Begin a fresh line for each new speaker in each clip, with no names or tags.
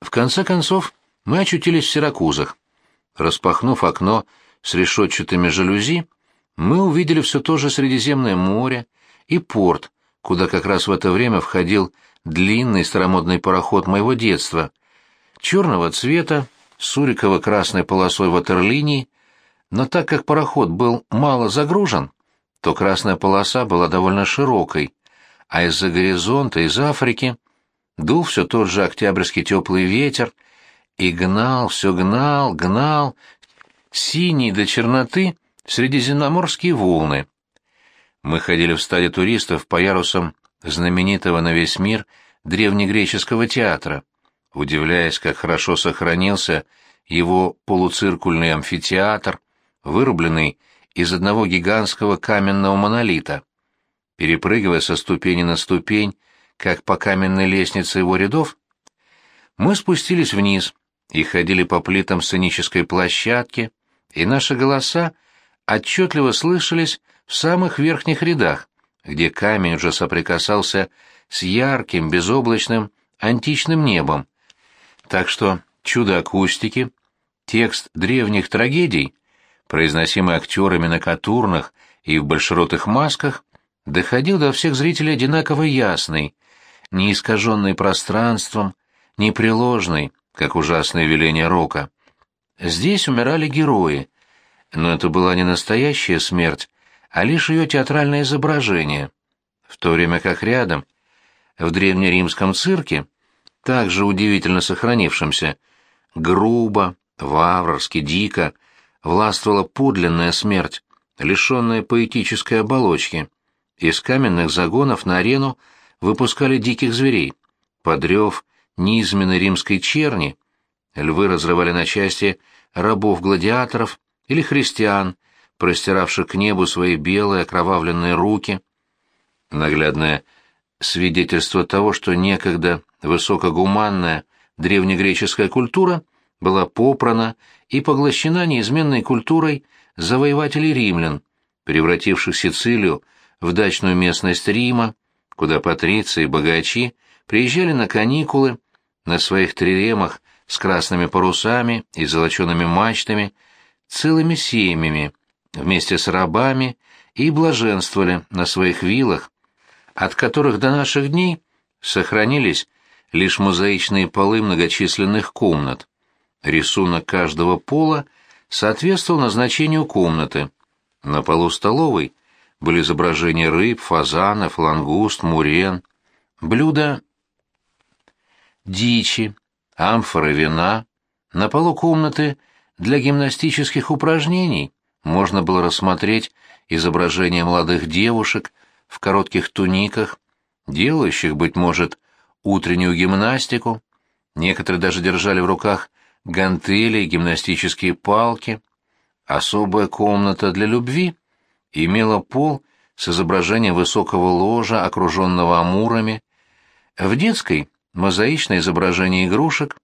В конце концов, мы очутились в Сиракузах. Распахнув окно с решетчатыми жалюзи, мы увидели все то же Средиземное море и порт, куда как раз в это время входил длинный старомодный пароход моего детства, черного цвета, с суриково-красной полосой ватерлинии, но так как пароход был мало загружен, то красная полоса была довольно широкой, а из-за горизонта, из Африки, дул все тот же октябрьский теплый ветер и гнал, все гнал, гнал, синий до черноты средиземноморские волны. Мы ходили в стаде туристов по ярусам знаменитого на весь мир древнегреческого театра, удивляясь, как хорошо сохранился его полуциркульный амфитеатр, вырубленный из одного гигантского каменного монолита. Перепрыгивая со ступени на ступень, как по каменной лестнице его рядов, мы спустились вниз и ходили по плитам сценической площадки, и наши голоса отчетливо слышались в самых верхних рядах, где камень уже соприкасался с ярким, безоблачным, античным небом. Так что чудо акустики, текст древних трагедий, произносимый актерами на катурнах и в большеротых масках, доходил до всех зрителей одинаково ясный, не искаженный пространством, непреложный, как ужасное веление рока. Здесь умирали герои, но это была не настоящая смерть, а лишь ее театральное изображение, в то время как рядом, в древнеримском цирке, также удивительно сохранившемся, грубо, варварски, дико, властвовала подлинная смерть, лишенная поэтической оболочки. Из каменных загонов на арену выпускали диких зверей. Подрев низменной римской черни, львы разрывали на части рабов-гладиаторов или христиан, простиравших к небу свои белые окровавленные руки. Наглядное свидетельство того, что некогда высокогуманная древнегреческая культура была попрана и поглощена неизменной культурой завоевателей римлян, превративших Сицилию в дачную местность Рима, куда патриции и богачи приезжали на каникулы на своих триремах с красными парусами и золочеными мачтами, целыми семьями, вместе с рабами и блаженствовали на своих виллах, от которых до наших дней сохранились лишь мозаичные полы многочисленных комнат. Рисунок каждого пола соответствовал назначению комнаты. На полу столовой были изображения рыб, фазанов, лангуст, мурен, блюда дичи, амфоры вина. На полу комнаты для гимнастических упражнений можно было рассмотреть изображения молодых девушек в коротких туниках, делающих, быть может, утреннюю гимнастику. Некоторые даже держали в руках гантели и гимнастические палки. Особая комната для любви имела пол с изображением высокого ложа, окруженного амурами. В детской — мозаичное изображение игрушек.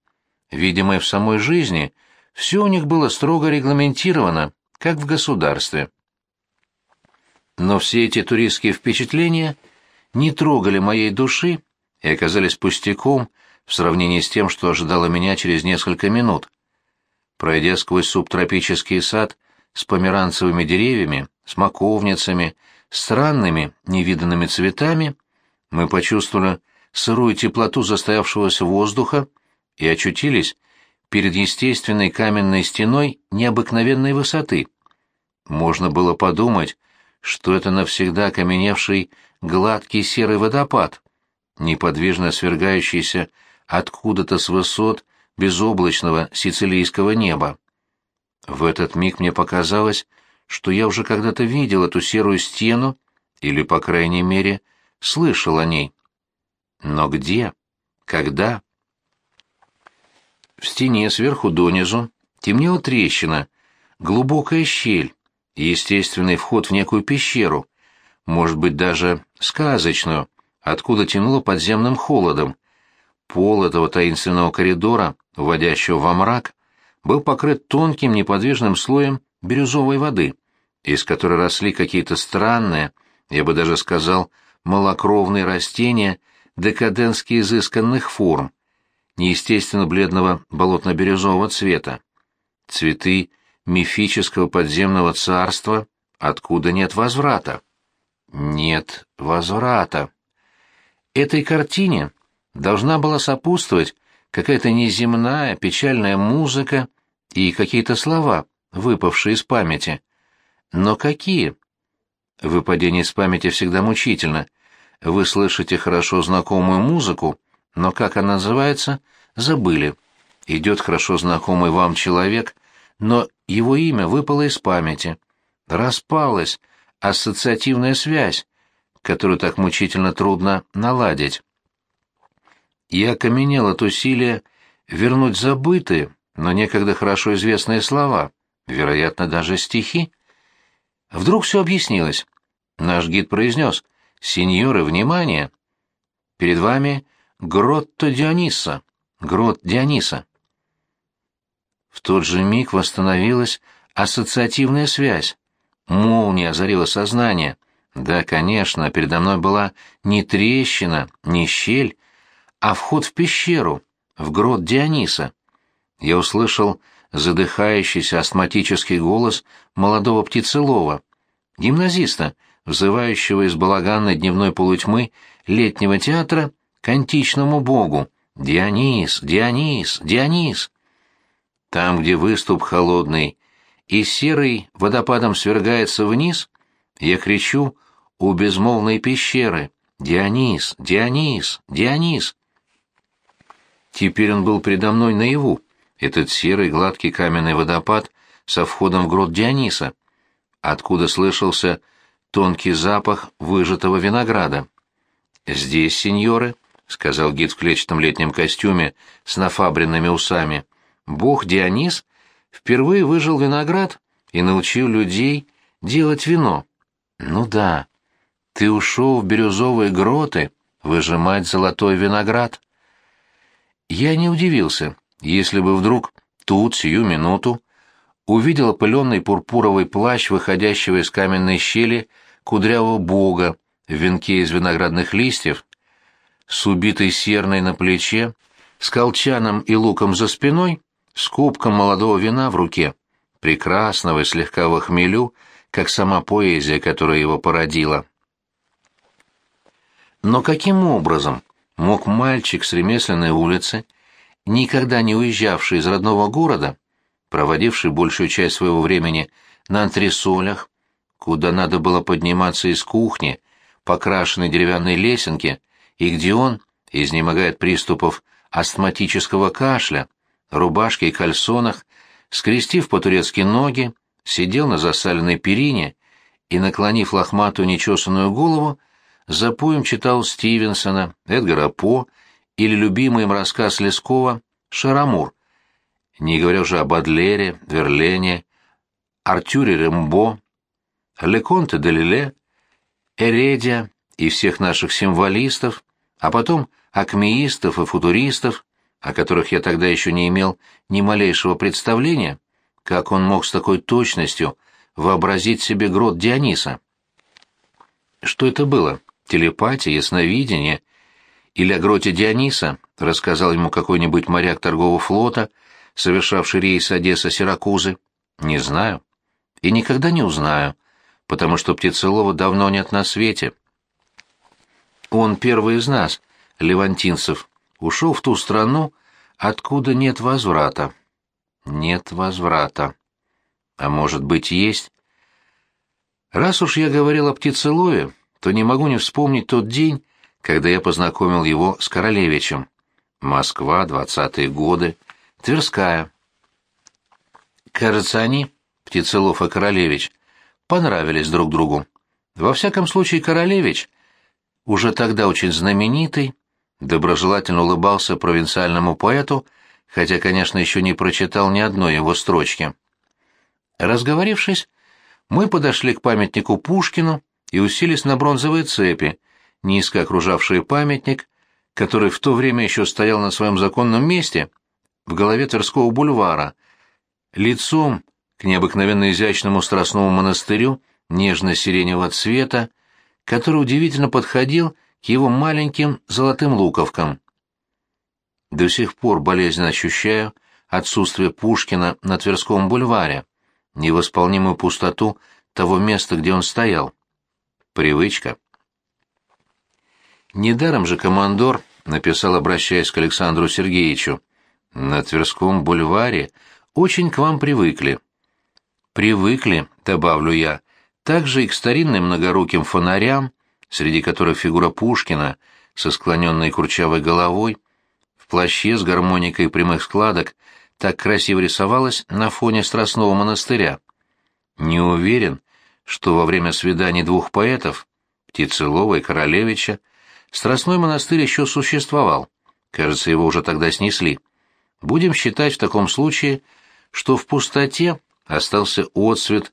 Видимое в самой жизни, все у них было строго регламентировано, как в государстве. Но все эти туристские впечатления не трогали моей души и оказались пустяком в сравнении с тем, что ожидало меня через несколько минут. Пройдя сквозь субтропический сад с померанцевыми деревьями, смоковницами, странными невиданными цветами, мы почувствовали сырую теплоту застоявшегося воздуха и очутились перед естественной каменной стеной необыкновенной высоты. Можно было подумать, что это навсегда окаменевший гладкий серый водопад, неподвижно свергающийся откуда-то с высот безоблачного сицилийского неба. В этот миг мне показалось, что я уже когда-то видел эту серую стену, или, по крайней мере, слышал о ней. Но где? Когда? В стене сверху донизу темнела трещина, глубокая щель, естественный вход в некую пещеру, может быть, даже сказочную, откуда тянуло подземным холодом. Пол этого таинственного коридора, вводящего во мрак, был покрыт тонким неподвижным слоем бирюзовой воды, из которой росли какие-то странные, я бы даже сказал, малокровные растения декаденски изысканных форм. неестественно бледного болотно-бирюзового цвета. Цветы мифического подземного царства, откуда нет возврата. Нет возврата. Этой картине должна была сопутствовать какая-то неземная печальная музыка и какие-то слова, выпавшие из памяти. Но какие? Выпадение из памяти всегда мучительно. Вы слышите хорошо знакомую музыку, но как она называется, забыли. Идет хорошо знакомый вам человек, но его имя выпало из памяти. Распалась ассоциативная связь, которую так мучительно трудно наладить. Я окаменел от усилия вернуть забытые, но некогда хорошо известные слова, вероятно, даже стихи. Вдруг все объяснилось. Наш гид произнес «Сеньоры, внимание! Перед вами Гротто Диониса, грот Диониса». В тот же миг восстановилась ассоциативная связь. Молния озарила сознание. Да, конечно, передо мной была не трещина, не щель, а вход в пещеру, в грот Диониса. Я услышал задыхающийся астматический голос молодого птицелова, гимназиста, взывающего из балаганной дневной полутьмы летнего театра к античному богу. «Дионис! Дионис! Дионис!» Там, где выступ холодный и серый водопадом свергается вниз, я кричу у безмолвной пещеры «Дионис! Дионис! Дионис!» Теперь он был передо мной наяву, этот серый гладкий каменный водопад со входом в грот Диониса, откуда слышался тонкий запах выжатого винограда. «Здесь, сеньоры», — сказал гид в клетчатом летнем костюме с нафабренными усами, — «бог Дионис впервые выжил виноград и научил людей делать вино». «Ну да, ты ушел в бирюзовые гроты выжимать золотой виноград». Я не удивился, если бы вдруг тут, сию минуту, увидел опыленный пурпуровый плащ, выходящего из каменной щели кудрявого бога в венке из виноградных листьев, с убитой серной на плече, с колчаном и луком за спиной, с кубком молодого вина в руке, прекрасного и слегка в хмелю, как сама поэзия, которая его породила. Но каким образом мог мальчик с ремесленной улицы, никогда не уезжавший из родного города, проводивший большую часть своего времени на антресолях, куда надо было подниматься из кухни, покрашенной деревянной лесенки, и где он, изнемогает приступов астматического кашля, рубашке и кальсонах, скрестив по-турецки ноги, сидел на засаленной перине и, наклонив лохматую нечесанную голову, за поем читал Стивенсона, Эдгара По или любимый им рассказ Лескова «Шарамур», не говоря уже о Бадлере, Верлене, Артюре Рембо, Леконте де Лиле, Эредия и всех наших символистов, а потом акмеистов и футуристов, о которых я тогда еще не имел ни малейшего представления, как он мог с такой точностью вообразить себе грот Диониса. Что это было? Телепатия, ясновидение? Или о гроте Диониса рассказал ему какой-нибудь моряк торгового флота, совершавший рейс Одесса-Сиракузы? Не знаю. И никогда не узнаю, потому что Птицелова давно нет на свете. Он первый из нас, левантинцев, ушел в ту страну, откуда нет возврата. Нет возврата. А может быть, есть? Раз уж я говорил о птицелове, то не могу не вспомнить тот день, когда я познакомил его с Королевичем. Москва, двадцатые годы, Тверская. Кажется, они, Птицелов и Королевич, понравились друг другу. Во всяком случае, Королевич, уже тогда очень знаменитый, доброжелательно улыбался провинциальному поэту, хотя, конечно, еще не прочитал ни одной его строчки. Разговорившись, мы подошли к памятнику Пушкину и уселись на бронзовые цепи, низко окружавшие памятник, который в то время еще стоял на своем законном месте, в голове Тверского бульвара, лицом к необыкновенно изящному страстному монастырю нежно-сиреневого цвета, который удивительно подходил к его маленьким золотым луковкам. До сих пор болезненно ощущаю отсутствие Пушкина на Тверском бульваре, невосполнимую пустоту того места, где он стоял. Привычка. Недаром же командор написал, обращаясь к Александру Сергеевичу, «На Тверском бульваре очень к вам привыкли». «Привыкли», — добавлю я, — «также и к старинным многоруким фонарям, среди которых фигура Пушкина со склоненной курчавой головой, в плаще с гармоникой прямых складок, так красиво рисовалась на фоне Страстного монастыря. Не уверен, что во время свиданий двух поэтов, Птицелова и Королевича, Страстной монастырь еще существовал. Кажется, его уже тогда снесли. Будем считать в таком случае, что в пустоте остался отсвет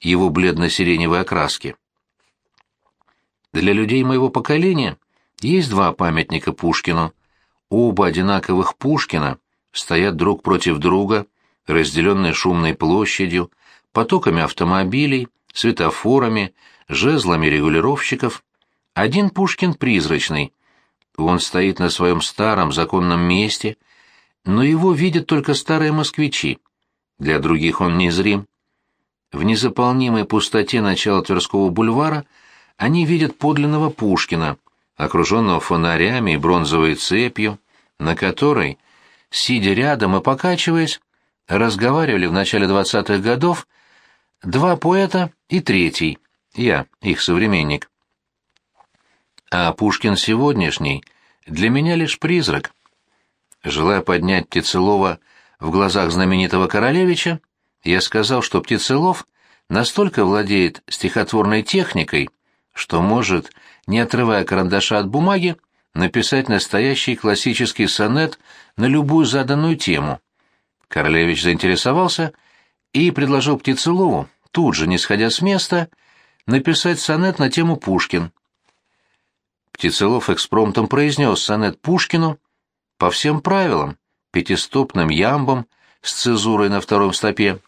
его бледно-сиреневой окраски. Для людей моего поколения есть два памятника Пушкину. Оба одинаковых Пушкина стоят друг против друга, разделенные шумной площадью, потоками автомобилей, светофорами, жезлами регулировщиков. Один Пушкин призрачный. Он стоит на своем старом законном месте, но его видят только старые москвичи. Для других он незрим. В незаполнимой пустоте начала Тверского бульвара они видят подлинного Пушкина, окруженного фонарями и бронзовой цепью, на которой, сидя рядом и покачиваясь, разговаривали в начале двадцатых годов два поэта и третий, я, их современник. А Пушкин сегодняшний для меня лишь призрак. Желая поднять Птицелова в глазах знаменитого Королевича, я сказал, что Птицелов настолько владеет стихотворной техникой, что может, не отрывая карандаша от бумаги, написать настоящий классический сонет на любую заданную тему. Королевич заинтересовался и предложил Птицелову, тут же, не сходя с места, написать сонет на тему Пушкин. Птицелов экспромтом произнес сонет Пушкину по всем правилам, пятистопным ямбом с цезурой на втором стопе,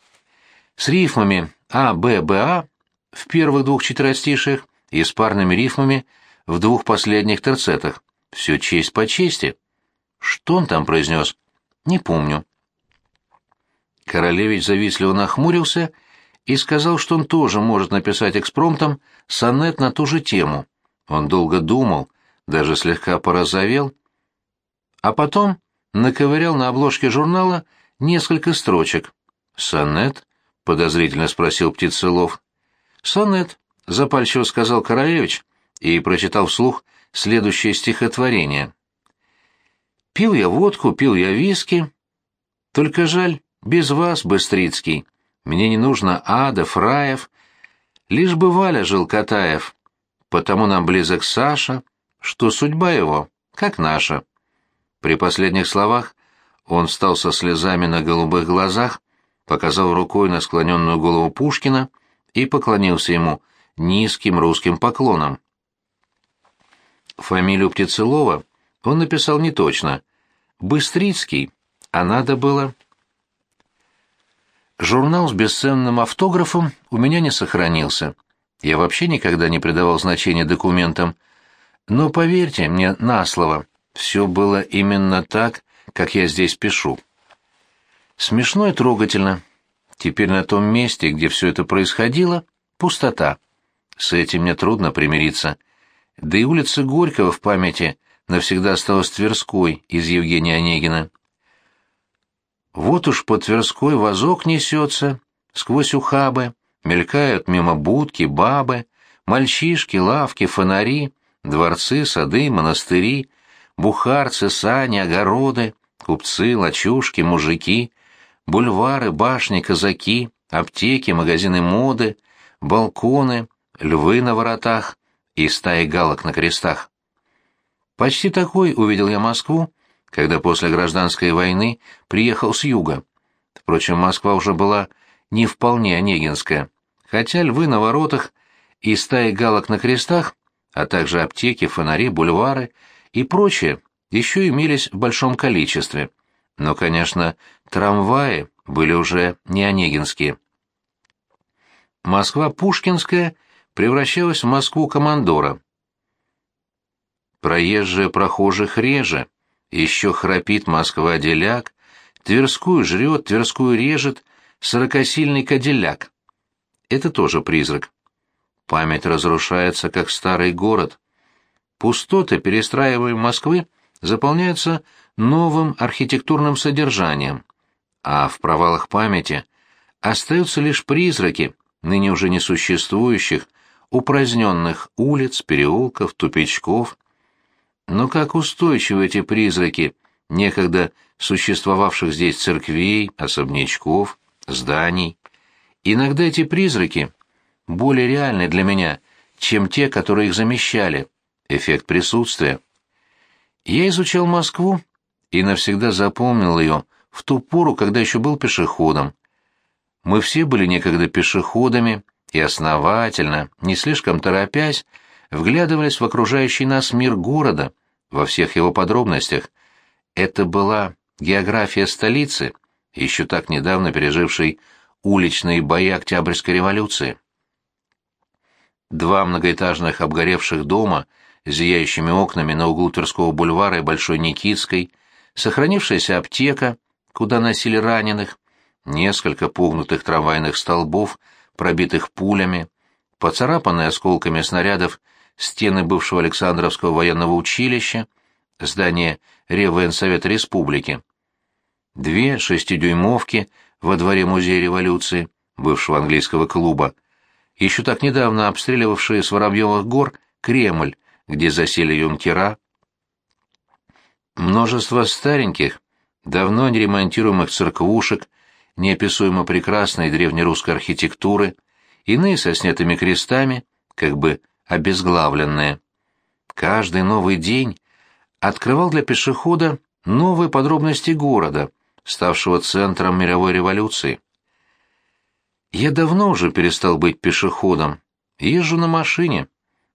с рифмами А, Б, Б, А в первых двух четверостишиях и с парными рифмами в двух последних терцетах. Все честь по чести. Что он там произнес? Не помню. Королевич завистливо нахмурился и сказал, что он тоже может написать экспромтом сонет на ту же тему. Он долго думал, даже слегка порозовел, а потом наковырял на обложке журнала несколько строчек. «Сонет?» — подозрительно спросил Птицелов. «Сонет», — запальчиво сказал Королевич и прочитал вслух следующее стихотворение. «Пил я водку, пил я виски, только жаль, без вас, Быстрицкий. Мне не нужно ада, фраев, лишь бы Валя жил Катаев, потому нам близок Саша, что судьба его, как наша. При последних словах он встал со слезами на голубых глазах, показал рукой на склоненную голову Пушкина и поклонился ему низким русским поклоном. Фамилию Птицелова он написал неточно. Быстрицкий, а надо было... Журнал с бесценным автографом у меня не сохранился. Я вообще никогда не придавал значения документам. Но поверьте мне на слово, все было именно так, как я здесь пишу. Смешно и трогательно. Теперь на том месте, где все это происходило, пустота. С этим мне трудно примириться. Да и улица Горького в памяти навсегда осталась Тверской из Евгения Онегина. Вот уж по Тверской вазок несется, сквозь ухабы, Мелькают мимо будки, бабы, мальчишки, лавки, фонари, дворцы, сады, монастыри, бухарцы, сани, огороды, купцы, лачушки, мужики, бульвары, башни, казаки, аптеки, магазины моды, балконы, львы на воротах и стаи галок на крестах. Почти такой увидел я Москву, когда после гражданской войны приехал с юга. Впрочем, Москва уже была не вполне онегинская, хотя львы на воротах и стаи галок на крестах, а также аптеки, фонари, бульвары и прочее еще имелись в большом количестве. Но, конечно, трамваи были уже не онегинские. Москва Пушкинская превращалась в Москву командора. Проезжие прохожих реже, еще храпит Москва-деляк, Тверскую жрет, Тверскую режет, сорокосильный кадилляк. Это тоже призрак. Память разрушается, как старый город. Пустоты, перестраиваемые Москвы, заполняются новым архитектурным содержанием, а в провалах памяти остаются лишь призраки ныне уже несуществующих, упраздненных улиц, переулков, тупичков. Но как устойчивы эти призраки некогда существовавших здесь церквей, особнячков, зданий. Иногда эти призраки более реальны для меня, чем те, которые их замещали, эффект присутствия. Я изучал Москву и навсегда запомнил ее в ту пору, когда еще был пешеходом. Мы все были некогда пешеходами и основательно, не слишком торопясь, вглядывались в окружающий нас мир города, во всех его подробностях. Это была география столицы, еще так недавно пережившей уличные бои Октябрьской революции. Два многоэтажных обгоревших дома с зияющими окнами на углу Тверского бульвара и Большой Никитской, сохранившаяся аптека, куда носили раненых, несколько погнутых трамвайных столбов, пробитых пулями, поцарапанные осколками снарядов стены бывшего Александровского военного училища, здание Реввоенсовета Республики. Две шестидюймовки во дворе Музея революции, бывшего английского клуба, еще так недавно обстреливавшие с Воробьевых гор Кремль, где засели юнкера. Множество стареньких, давно неремонтируемых церквушек, неописуемо прекрасной древнерусской архитектуры, иные со снятыми крестами, как бы обезглавленные. Каждый новый день открывал для пешехода новые подробности города, ставшего центром мировой революции. Я давно уже перестал быть пешеходом, езжу на машине.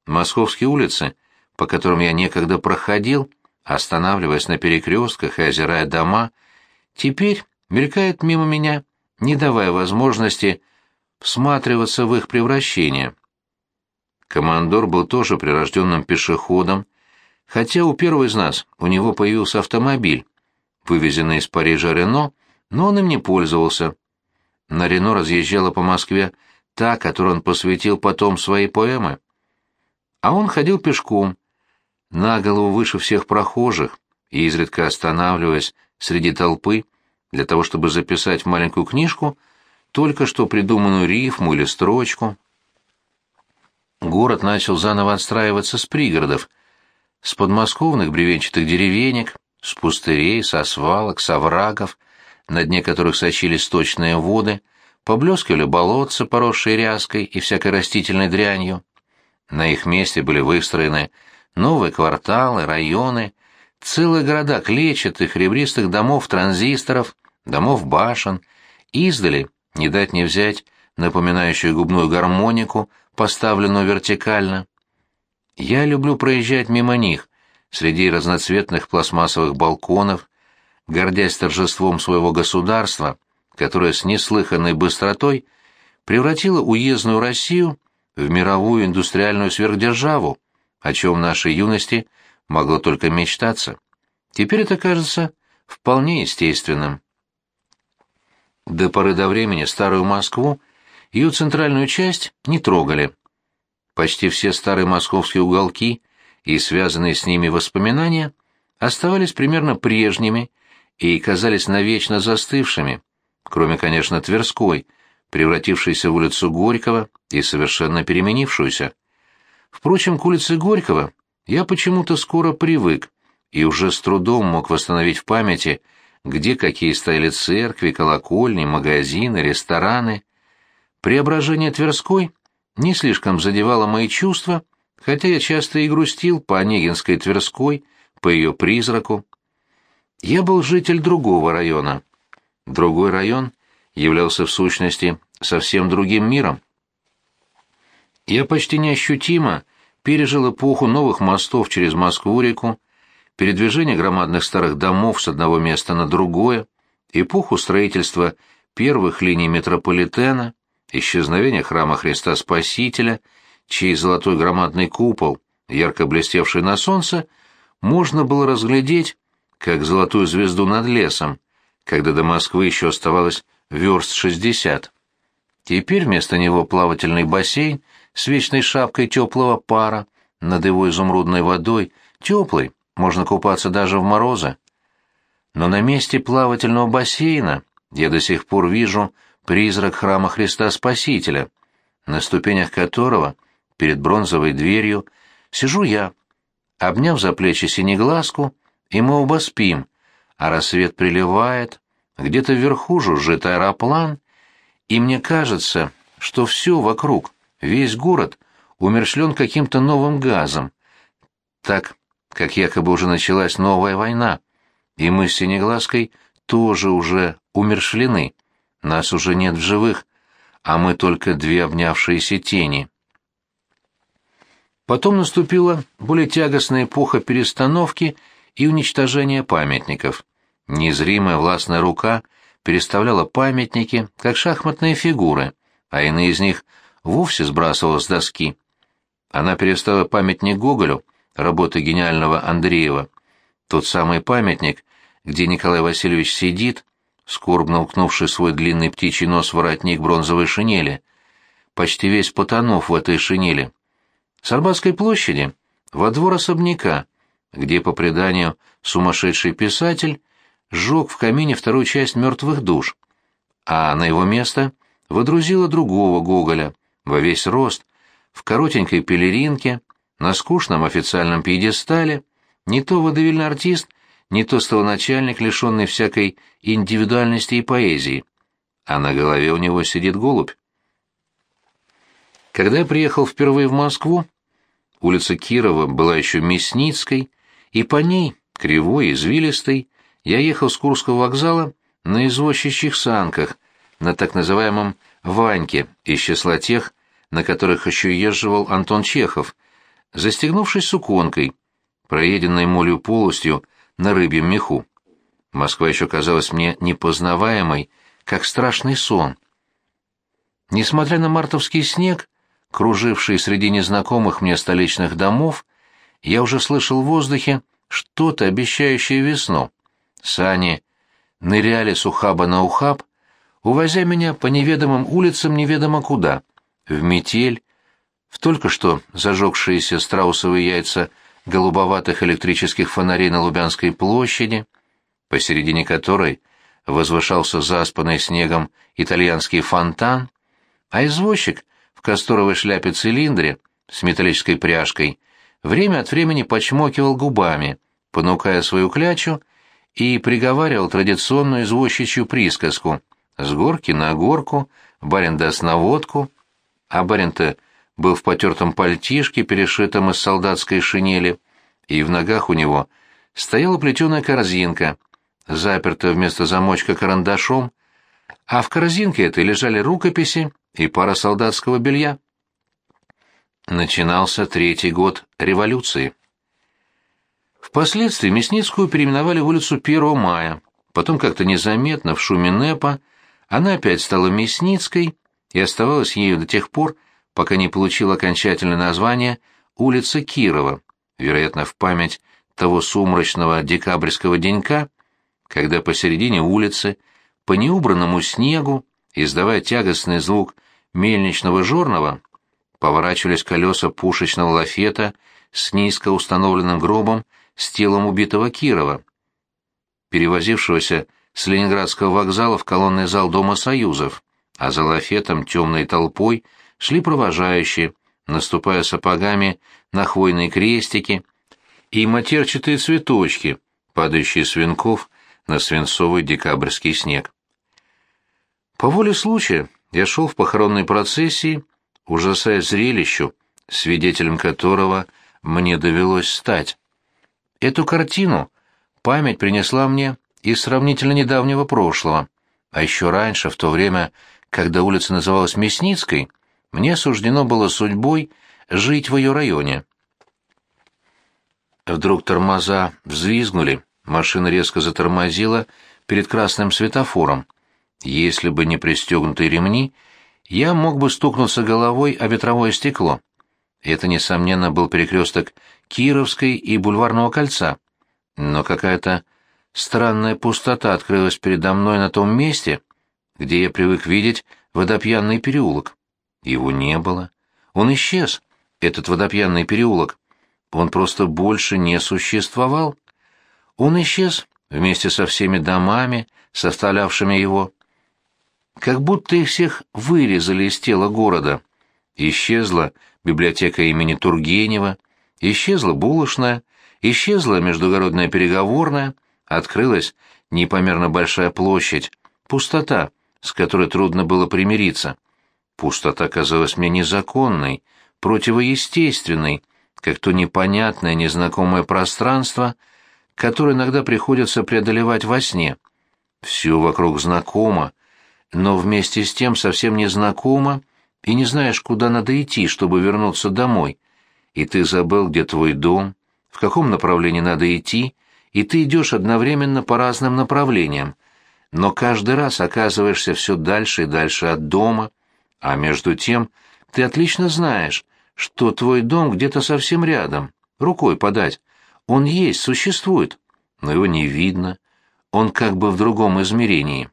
Московские улицы, по которым я некогда проходил, останавливаясь на перекрестках и озирая дома, теперь мелькают мимо меня, не давая возможности всматриваться в их превращение. Командор был тоже прирожденным пешеходом, хотя у первого из нас у него появился автомобиль, вывезенный из Парижа Рено, но он им не пользовался. На Рено разъезжала по Москве та, которой он посвятил потом свои поэмы. А он ходил пешком, на голову выше всех прохожих, и изредка останавливаясь среди толпы, для того, чтобы записать в маленькую книжку только что придуманную рифму или строчку. Город начал заново отстраиваться с пригородов, с подмосковных бревенчатых деревенек, с пустырей, со свалок, с оврагов, на дне которых сочились сточные воды, поблескивали болотца, поросшие ряской и всякой растительной дрянью. На их месте были выстроены новые кварталы, районы, целые города клетчатых, ребристых домов-транзисторов, домов башен, издали, не дать не взять, напоминающую губную гармонику, поставленную вертикально. Я люблю проезжать мимо них, среди разноцветных пластмассовых балконов, гордясь торжеством своего государства, которое с неслыханной быстротой превратило уездную Россию в мировую индустриальную сверхдержаву, о чем в нашей юности могло только мечтаться. Теперь это кажется вполне естественным. До поры до времени старую Москву, ее центральную часть не трогали. Почти все старые московские уголки и связанные с ними воспоминания оставались примерно прежними и казались навечно застывшими, кроме, конечно, Тверской, превратившейся в улицу Горького и совершенно переменившуюся. Впрочем, к улице Горького я почему-то скоро привык и уже с трудом мог восстановить в памяти где какие стояли церкви, колокольни, магазины, рестораны. Преображение Тверской не слишком задевало мои чувства, хотя я часто и грустил по Онегинской Тверской, по ее призраку. Я был житель другого района. Другой район являлся в сущности совсем другим миром. Я почти неощутимо пережил эпоху новых мостов через Москву-реку, передвижение громадных старых домов с одного места на другое, эпоху строительства первых линий метрополитена, исчезновение храма Христа Спасителя, чей золотой громадный купол, ярко блестевший на солнце, можно было разглядеть, как золотую звезду над лесом, когда до Москвы еще оставалось верст шестьдесят. Теперь вместо него плавательный бассейн с вечной шапкой теплого пара над его изумрудной водой, теплый, можно купаться даже в морозы. Но на месте плавательного бассейна я до сих пор вижу призрак храма Христа Спасителя, на ступенях которого, перед бронзовой дверью, сижу я, обняв за плечи синеглазку, и мы оба спим, а рассвет приливает, где-то вверху жужжит аэроплан, и мне кажется, что все вокруг, весь город, умершлен каким-то новым газом, так, как якобы уже началась новая война, и мы с Синеглазкой тоже уже умершлены, нас уже нет в живых, а мы только две обнявшиеся тени. Потом наступила более тягостная эпоха перестановки и уничтожения памятников. Незримая властная рука переставляла памятники, как шахматные фигуры, а иные из них вовсе сбрасывала с доски. Она переставила памятник Гоголю, работы гениального Андреева, тот самый памятник, где Николай Васильевич сидит, скорбно уткнувший свой длинный птичий нос воротник бронзовой шинели, почти весь потонув в этой шинели. С Арбатской площади во двор особняка, где, по преданию, сумасшедший писатель сжег в камине вторую часть «Мертвых душ», а на его место выдрузила другого Гоголя, во весь рост, в коротенькой пелеринке, на скучном официальном пьедестале, не то водевильный артист, не то столоначальник, лишенный всякой индивидуальности и поэзии, а на голове у него сидит голубь. Когда я приехал впервые в Москву, улица Кирова была еще Мясницкой, и по ней, кривой, извилистой, я ехал с Курского вокзала на извозчичьих санках, на так называемом «Ваньке» из числа тех, на которых еще езживал Антон Чехов, застегнувшись суконкой, проеденной молью полостью на рыбьем меху. Москва еще казалась мне непознаваемой, как страшный сон. Несмотря на мартовский снег, круживший среди незнакомых мне столичных домов, я уже слышал в воздухе что-то, обещающее весну. Сани ныряли с ухаба на ухаб, увозя меня по неведомым улицам неведомо куда, в метель, в только что зажегшиеся страусовые яйца голубоватых электрических фонарей на Лубянской площади, посередине которой возвышался заспанный снегом итальянский фонтан, а извозчик в касторовой шляпе-цилиндре с металлической пряжкой время от времени почмокивал губами, понукая свою клячу, и приговаривал традиционную извозчичью присказку «с горки на горку, барин даст на водку», а барин-то был в потертом пальтишке, перешитом из солдатской шинели, и в ногах у него стояла плетеная корзинка, запертая вместо замочка карандашом, а в корзинке этой лежали рукописи и пара солдатского белья. Начинался третий год революции. Впоследствии Мясницкую переименовали в улицу 1 мая, потом как-то незаметно в шуме НЭПа она опять стала Мясницкой и оставалась ею до тех пор, пока не получила окончательное название улица Кирова, вероятно, в память того сумрачного декабрьского денька, когда посередине улицы, по неубранному снегу, издавая тягостный звук мельничного жорного, поворачивались колеса пушечного лафета с низко установленным гробом с телом убитого Кирова, перевозившегося с Ленинградского вокзала в колонный зал Дома Союзов, а за лафетом темной толпой шли провожающие, наступая сапогами на хвойные крестики и матерчатые цветочки, падающие с венков на свинцовый декабрьский снег. По воле случая я шел в похоронной процессии, ужасая зрелищу, свидетелем которого мне довелось стать. Эту картину память принесла мне из сравнительно недавнего прошлого, а еще раньше, в то время, когда улица называлась Мясницкой, мне суждено было судьбой жить в ее районе. Вдруг тормоза взвизгнули, машина резко затормозила перед красным светофором. Если бы не пристегнутые ремни, я мог бы стукнуться головой о ветровое стекло. Это, несомненно, был перекресток Кировской и Бульварного кольца. Но какая-то странная пустота открылась передо мной на том месте, где я привык видеть водопьянный переулок. Его не было. Он исчез, этот водопьянный переулок. Он просто больше не существовал. Он исчез вместе со всеми домами, составлявшими его. Как будто их всех вырезали из тела города. Исчезла библиотека имени Тургенева, исчезла булочная, исчезла междугородная переговорная, открылась непомерно большая площадь, пустота, с которой трудно было примириться. Пустота казалась мне незаконной, противоестественной, как то непонятное, незнакомое пространство, которое иногда приходится преодолевать во сне. Все вокруг знакомо, но вместе с тем совсем незнакомо, и не знаешь, куда надо идти, чтобы вернуться домой. И ты забыл, где твой дом, в каком направлении надо идти, и ты идешь одновременно по разным направлениям, но каждый раз оказываешься все дальше и дальше от дома, а между тем ты отлично знаешь, что твой дом где-то совсем рядом, рукой подать. Он есть, существует, но его не видно. Он как бы в другом измерении.